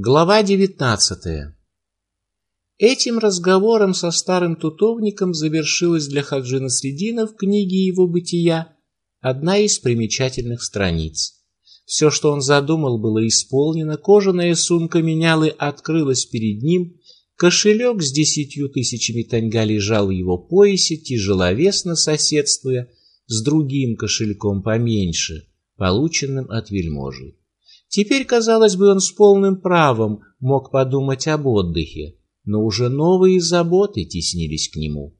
Глава девятнадцатая. Этим разговором со старым тутовником завершилась для Хаджина Средина в книге его бытия одна из примечательных страниц. Все, что он задумал, было исполнено, кожаная сумка менялы открылась перед ним, кошелек с десятью тысячами таньга лежал в его поясе, тяжеловесно соседствуя с другим кошельком поменьше, полученным от вельможи. Теперь, казалось бы, он с полным правом мог подумать об отдыхе, но уже новые заботы теснились к нему.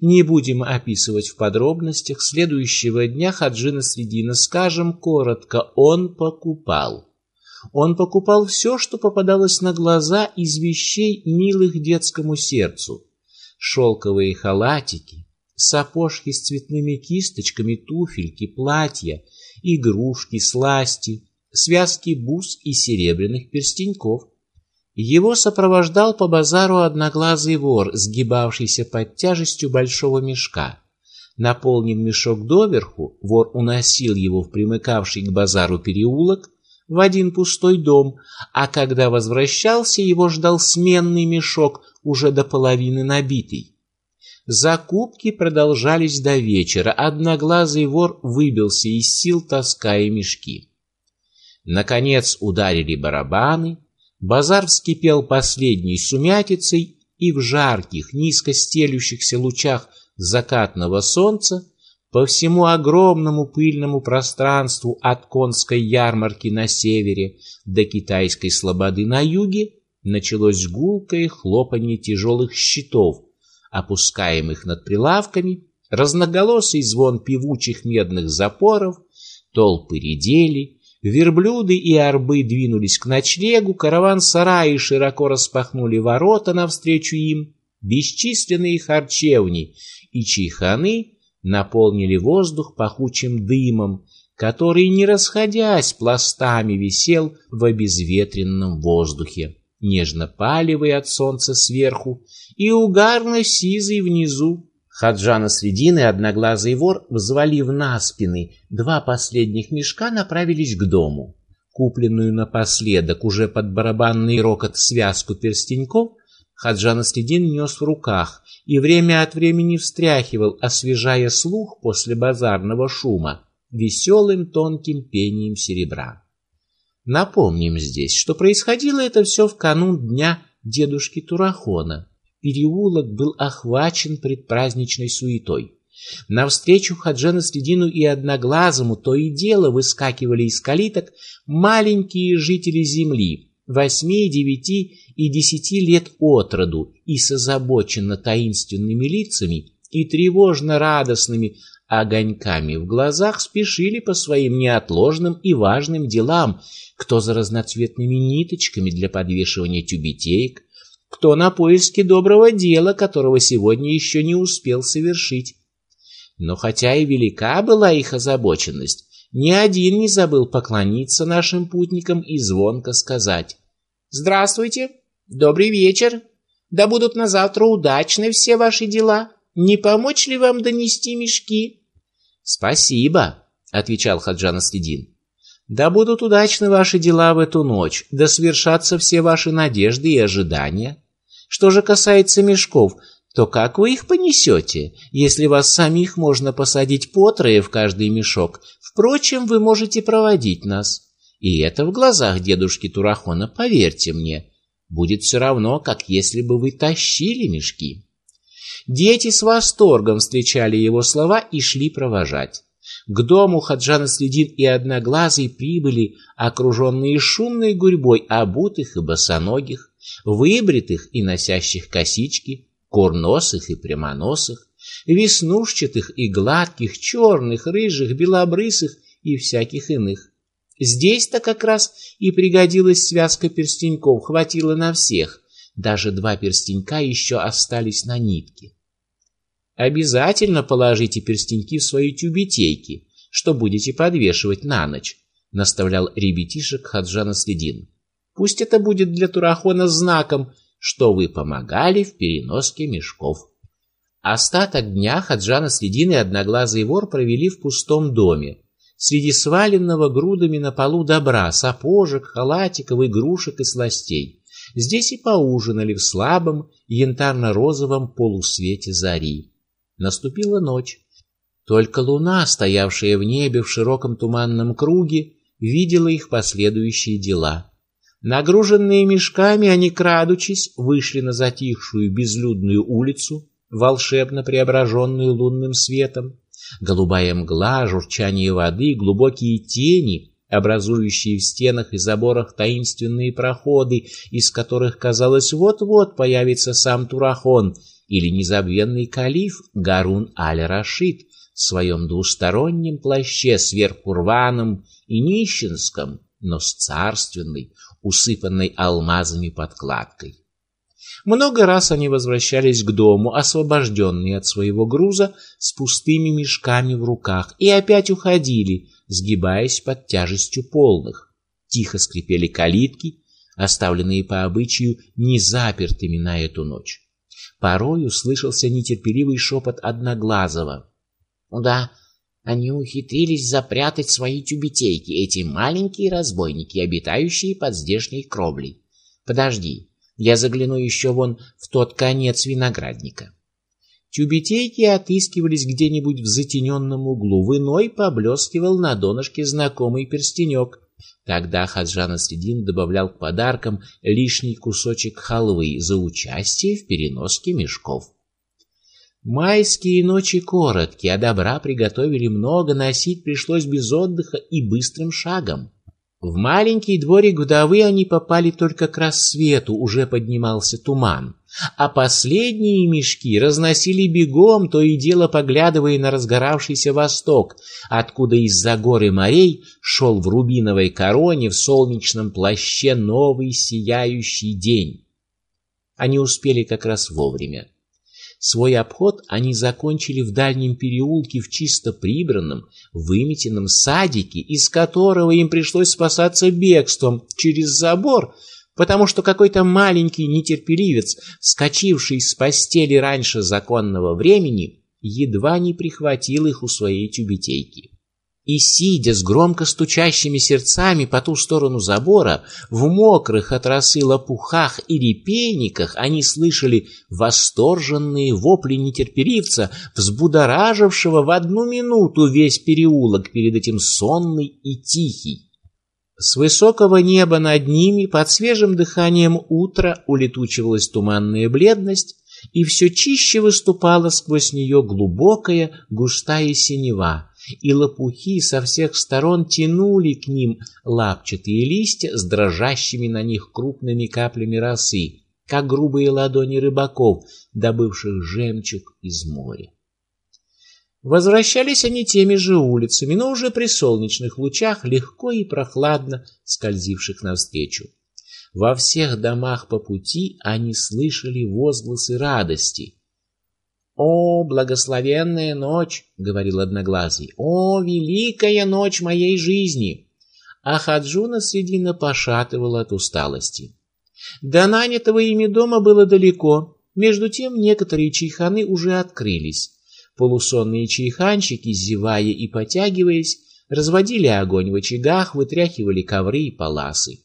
Не будем описывать в подробностях следующего дня Хаджина Средина, скажем коротко, он покупал. Он покупал все, что попадалось на глаза из вещей, милых детскому сердцу. Шелковые халатики, сапожки с цветными кисточками, туфельки, платья, игрушки, сласти, связки бус и серебряных перстеньков. Его сопровождал по базару одноглазый вор, сгибавшийся под тяжестью большого мешка. Наполнив мешок доверху, вор уносил его в примыкавший к базару переулок в один пустой дом, а когда возвращался, его ждал сменный мешок, уже до половины набитый. Закупки продолжались до вечера. Одноглазый вор выбился из сил, таская мешки. Наконец ударили барабаны, базар вскипел последней сумятицей, и в жарких, низко стелющихся лучах закатного солнца по всему огромному пыльному пространству от конской ярмарки на севере до китайской слободы на юге началось гулкое хлопанье тяжелых щитов, опускаемых над прилавками, разноголосый звон певучих медных запоров, толпы редели, Верблюды и арбы двинулись к ночлегу, караван-сараи широко распахнули ворота навстречу им, бесчисленные харчевни и чайханы наполнили воздух пахучим дымом, который, не расходясь пластами, висел в обезветренном воздухе, нежно палевый от солнца сверху и угарно-сизый внизу. Хаджана Средин и Одноглазый вор, взвалив на спины два последних мешка, направились к дому. Купленную напоследок уже под барабанный рокот связку перстеньков Хаджан Средин нес в руках и время от времени встряхивал, освежая слух после базарного шума веселым тонким пением серебра. Напомним здесь, что происходило это все в канун дня дедушки Турахона, Переулок был охвачен предпраздничной суетой. Навстречу Хаджана Средину и Одноглазому то и дело выскакивали из калиток маленькие жители земли, восьми, девяти и десяти лет от роду, и с озабоченно таинственными лицами и тревожно радостными огоньками в глазах спешили по своим неотложным и важным делам, кто за разноцветными ниточками для подвешивания тюбетеек, кто на поиске доброго дела, которого сегодня еще не успел совершить. Но хотя и велика была их озабоченность, ни один не забыл поклониться нашим путникам и звонко сказать: "Здравствуйте, добрый вечер. Да будут на завтра удачны все ваши дела. Не помочь ли вам донести мешки?" "Спасибо", отвечал Хаджан Следин. Да будут удачны ваши дела в эту ночь, да свершатся все ваши надежды и ожидания. Что же касается мешков, то как вы их понесете, если вас самих можно посадить по трое в каждый мешок? Впрочем, вы можете проводить нас. И это в глазах дедушки Турахона, поверьте мне, будет все равно, как если бы вы тащили мешки. Дети с восторгом встречали его слова и шли провожать. К дому Хаджана Следин и Одноглазый прибыли, окруженные шумной гурьбой обутых и босоногих, выбритых и носящих косички, курносых и прямоносых, веснушчатых и гладких, черных, рыжих, белобрысых и всяких иных. Здесь-то как раз и пригодилась связка перстеньков, хватило на всех. Даже два перстенька еще остались на нитке. Обязательно положите перстеньки в свои тюбетейки, что будете подвешивать на ночь, наставлял ребятишек Хаджана Следин. Пусть это будет для Турахона знаком, что вы помогали в переноске мешков. Остаток дня Хаджана Следин и Одноглазый вор провели в пустом доме, среди сваленного грудами на полу добра, сапожек, халатиков, игрушек и сластей. Здесь и поужинали в слабом янтарно-розовом полусвете зари. Наступила ночь. Только луна, стоявшая в небе в широком туманном круге, видела их последующие дела. Нагруженные мешками, они крадучись вышли на затихшую безлюдную улицу, волшебно преображенную лунным светом. Голубая мгла, журчание воды, глубокие тени, образующие в стенах и заборах таинственные проходы, из которых казалось вот-вот появится сам Турахон или незабвенный калиф Гарун аль-Рашид в своем двустороннем плаще сверху рваном и нищенском, но с царственной, усыпанной алмазами подкладкой. Много раз они возвращались к дому, освобожденные от своего груза, с пустыми мешками в руках, и опять уходили, сгибаясь под тяжестью полных. Тихо скрипели калитки, оставленные по обычаю незапертыми на эту ночь. Порою слышался нетерпеливый шепот Одноглазого. «Да, они ухитрились запрятать свои тюбетейки, эти маленькие разбойники, обитающие под здешней кровлей. Подожди, я загляну еще вон в тот конец виноградника. Тюбетейки отыскивались где-нибудь в затененном углу, в иной поблескивал на донышке знакомый перстенек. Тогда Хаджан Асредин добавлял к подаркам лишний кусочек халвы за участие в переноске мешков. Майские ночи короткие, а добра приготовили много, носить пришлось без отдыха и быстрым шагом. В маленький дворик вдовы они попали только к рассвету, уже поднимался туман, а последние мешки разносили бегом, то и дело поглядывая на разгоравшийся восток, откуда из-за горы морей шел в рубиновой короне в солнечном плаще новый сияющий день. Они успели как раз вовремя. Свой обход они закончили в дальнем переулке в чисто прибранном, выметенном садике, из которого им пришлось спасаться бегством через забор, потому что какой-то маленький нетерпеливец, вскочивший с постели раньше законного времени, едва не прихватил их у своей тюбетейки. И сидя с громко стучащими сердцами по ту сторону забора, в мокрых от росы лопухах и репейниках, они слышали восторженные вопли нетерпеливца, взбудоражившего в одну минуту весь переулок перед этим сонный и тихий. С высокого неба над ними под свежим дыханием утра улетучивалась туманная бледность, и все чище выступала сквозь нее глубокая густая синева — и лопухи со всех сторон тянули к ним лапчатые листья с дрожащими на них крупными каплями росы, как грубые ладони рыбаков, добывших жемчуг из моря. Возвращались они теми же улицами, но уже при солнечных лучах, легко и прохладно скользивших навстречу. Во всех домах по пути они слышали возгласы радости — «О, благословенная ночь!» — говорил Одноглазый. «О, великая ночь моей жизни!» А Хаджуна Средина пошатывала от усталости. До нанятого ими дома было далеко. Между тем некоторые чайханы уже открылись. Полусонные чайханщики, зевая и потягиваясь, разводили огонь в очагах, вытряхивали ковры и паласы.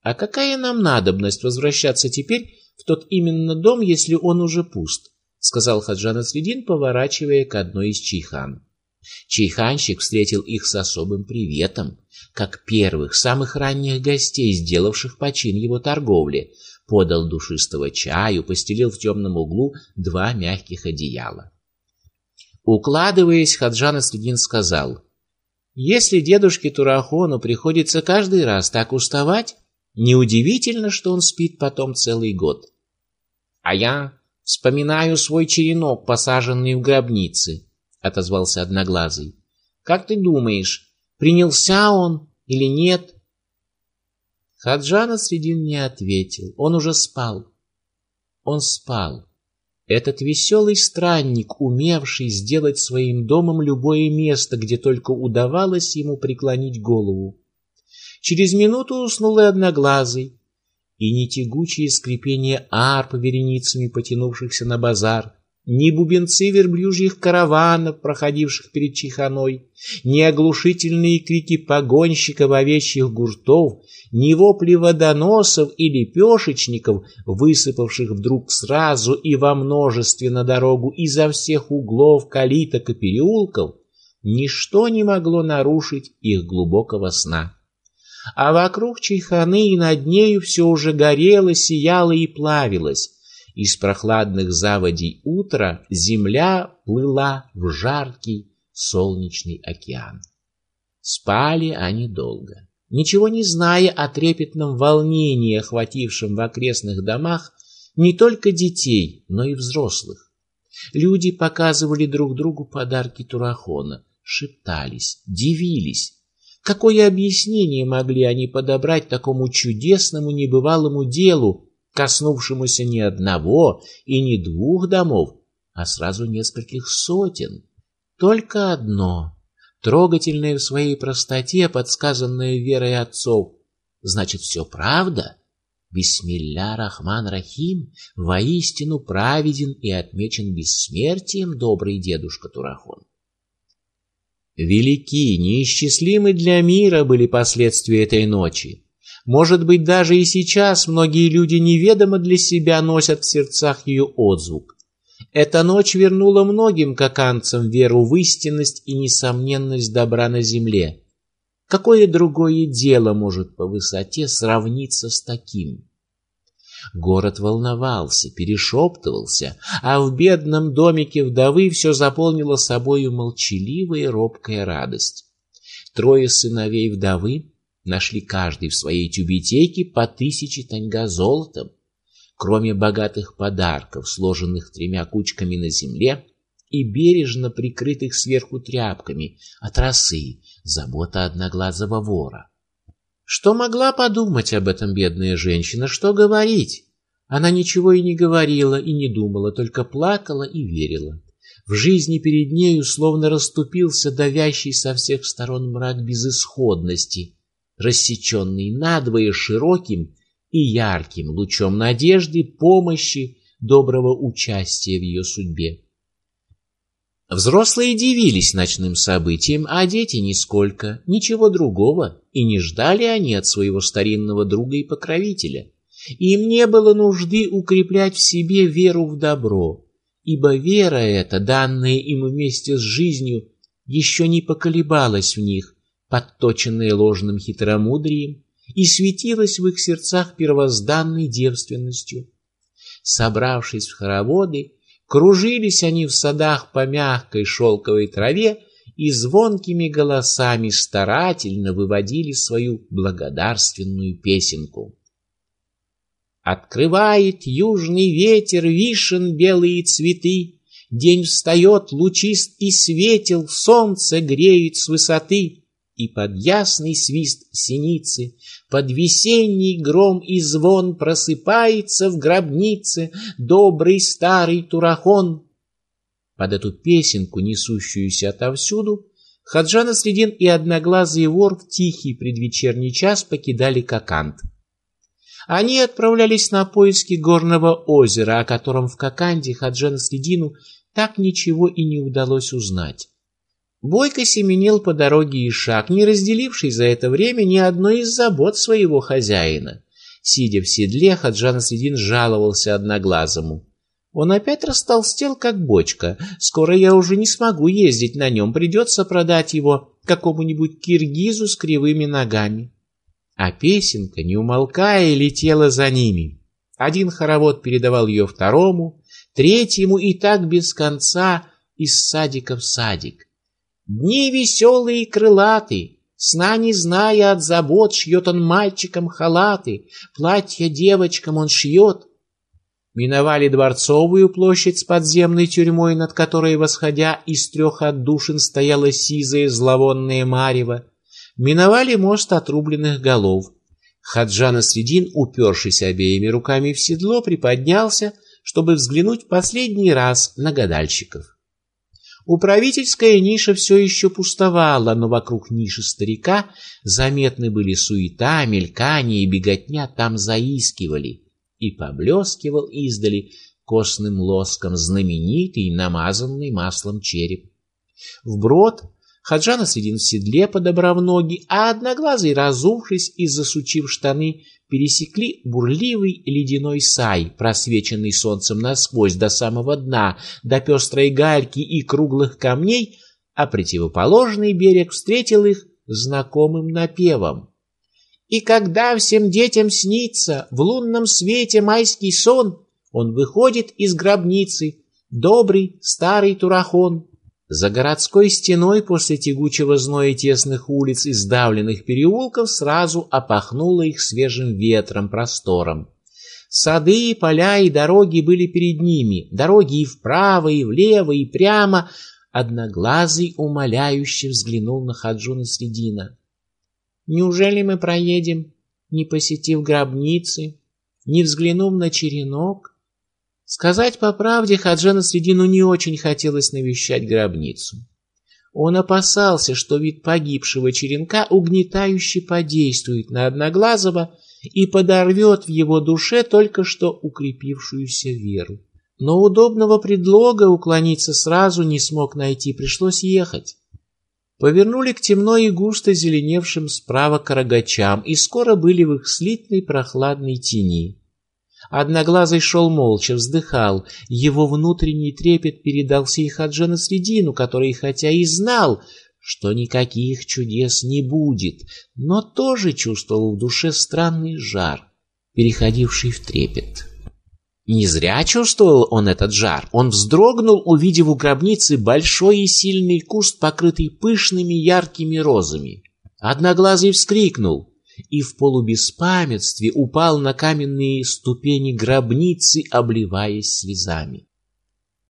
А какая нам надобность возвращаться теперь в тот именно дом, если он уже пуст? Сказал Хаджан Асвидин, поворачивая к одной из чайхан. Чайханщик встретил их с особым приветом, как первых, самых ранних гостей, сделавших почин его торговле, подал душистого чаю, постелил в темном углу два мягких одеяла. Укладываясь, Хаджан Асвидин сказал, «Если дедушке Турахону приходится каждый раз так уставать, неудивительно, что он спит потом целый год. А я Вспоминаю свой черенок, посаженный в гробнице, отозвался одноглазый. Как ты думаешь, принялся он или нет? Хаджана Средин не ответил. Он уже спал. Он спал. Этот веселый странник, умевший сделать своим домом любое место, где только удавалось ему преклонить голову. Через минуту уснул и одноглазый, и не тягучее скрипение арп вереницами потянувшихся на базар, ни бубенцы верблюжьих караванов, проходивших перед Чеханой, ни оглушительные крики погонщиков овечьих гуртов, ни вопли водоносов и лепешечников, высыпавших вдруг сразу и во множестве на дорогу изо всех углов, калиток и переулков, ничто не могло нарушить их глубокого сна. А вокруг Чайханы и над нею все уже горело, сияло и плавилось, из прохладных заводей утра земля плыла в жаркий солнечный океан. Спали они долго, ничего не зная о трепетном волнении, охватившем в окрестных домах не только детей, но и взрослых. Люди показывали друг другу подарки Турахона, шептались, дивились. Какое объяснение могли они подобрать такому чудесному небывалому делу, коснувшемуся не одного и не двух домов, а сразу нескольких сотен. Только одно, трогательное в своей простоте, подсказанное верой отцов. Значит, все правда? Бисмилля Рахман Рахим воистину праведен и отмечен бессмертием добрый дедушка Турахон. Велики, неисчислимы для мира были последствия этой ночи. Может быть, даже и сейчас многие люди неведомо для себя носят в сердцах ее отзвук. Эта ночь вернула многим каканцам веру в истинность и несомненность добра на земле. Какое другое дело может по высоте сравниться с таким? Город волновался, перешептывался, а в бедном домике вдовы все заполнило собою молчаливая робкая радость. Трое сыновей вдовы нашли каждый в своей тюбетейке по тысяче таньга золотом. Кроме богатых подарков, сложенных тремя кучками на земле и бережно прикрытых сверху тряпками от росы, забота одноглазого вора. Что могла подумать об этом бедная женщина, что говорить? Она ничего и не говорила, и не думала, только плакала и верила. В жизни перед нею словно расступился давящий со всех сторон мрак безысходности, рассеченный надвое широким и ярким лучом надежды, помощи, доброго участия в ее судьбе. Взрослые дивились ночным событиям, а дети нисколько, ничего другого, и не ждали они от своего старинного друга и покровителя. Им не было нужды укреплять в себе веру в добро, ибо вера эта, данная им вместе с жизнью, еще не поколебалась в них, подточенная ложным хитромудрием, и светилась в их сердцах первозданной девственностью. Собравшись в хороводы, кружились они в садах по мягкой шелковой траве и звонкими голосами старательно выводили свою благодарственную песенку. Открывает южный ветер вишен белые цветы, День встает лучист и светел, солнце греет с высоты и под ясный свист синицы, под весенний гром и звон просыпается в гробнице добрый старый турахон. Под эту песенку, несущуюся отовсюду, Хаджана Средин и одноглазый вор в тихий предвечерний час покидали Кокант. Они отправлялись на поиски горного озера, о котором в Коканде Хаджана Средину так ничего и не удалось узнать. Бойко семенил по дороге Ишак, не разделивший за это время ни одной из забот своего хозяина. Сидя в седле, Хаджан Средин жаловался одноглазому. Он опять растолстел, как бочка. Скоро я уже не смогу ездить на нем, придется продать его какому-нибудь киргизу с кривыми ногами. А песенка, не умолкая, летела за ними. Один хоровод передавал ее второму, третьему и так без конца из садика в садик. Дни веселые и крылаты, Сна не зная от забот, Шьет он мальчикам халаты, Платья девочкам он шьет. Миновали Дворцовую площадь с подземной тюрьмой, над которой, восходя из трех отдушин, стояла сизая зловонная марево. Миновали мост отрубленных голов. Хаджана Средин, упершись обеими руками в седло, приподнялся, чтобы взглянуть последний раз на гадальщиков. Управительская ниша все еще пустовала, но вокруг ниши старика заметны были суета, мелькание и беготня там заискивали, и поблескивал издали костным лоском знаменитый намазанный маслом череп. Вброд Хаджана сидит в седле подобрав ноги, а одноглазый, разувшись и засучив штаны, пересекли бурливый ледяной сай, просвеченный солнцем насквозь до самого дна, до пестрой гальки и круглых камней, а противоположный берег встретил их знакомым напевом. И когда всем детям снится в лунном свете майский сон, он выходит из гробницы, добрый старый турахон, за городской стеной после тягучего зноя тесных улиц и сдавленных переулков сразу опахнуло их свежим ветром, простором. Сады, поля и дороги были перед ними, дороги и вправо, и влево, и прямо. Одноглазый умоляюще взглянул на Хаджуна Средина. «Неужели мы проедем, не посетив гробницы, не взглянув на черенок?» Сказать по правде, Хаджана Средину не очень хотелось навещать гробницу. Он опасался, что вид погибшего черенка угнетающе подействует на Одноглазого и подорвет в его душе только что укрепившуюся веру. Но удобного предлога уклониться сразу не смог найти, пришлось ехать. Повернули к темно и густо зеленевшим справа карагачам и скоро были в их слитной прохладной тени. Одноглазый шел молча, вздыхал. Его внутренний трепет передался и Хаджана Средину, который хотя и знал, что никаких чудес не будет, но тоже чувствовал в душе странный жар, переходивший в трепет. Не зря чувствовал он этот жар. Он вздрогнул, увидев у гробницы большой и сильный куст, покрытый пышными яркими розами. Одноглазый вскрикнул и в полубеспамятстве упал на каменные ступени гробницы, обливаясь слезами.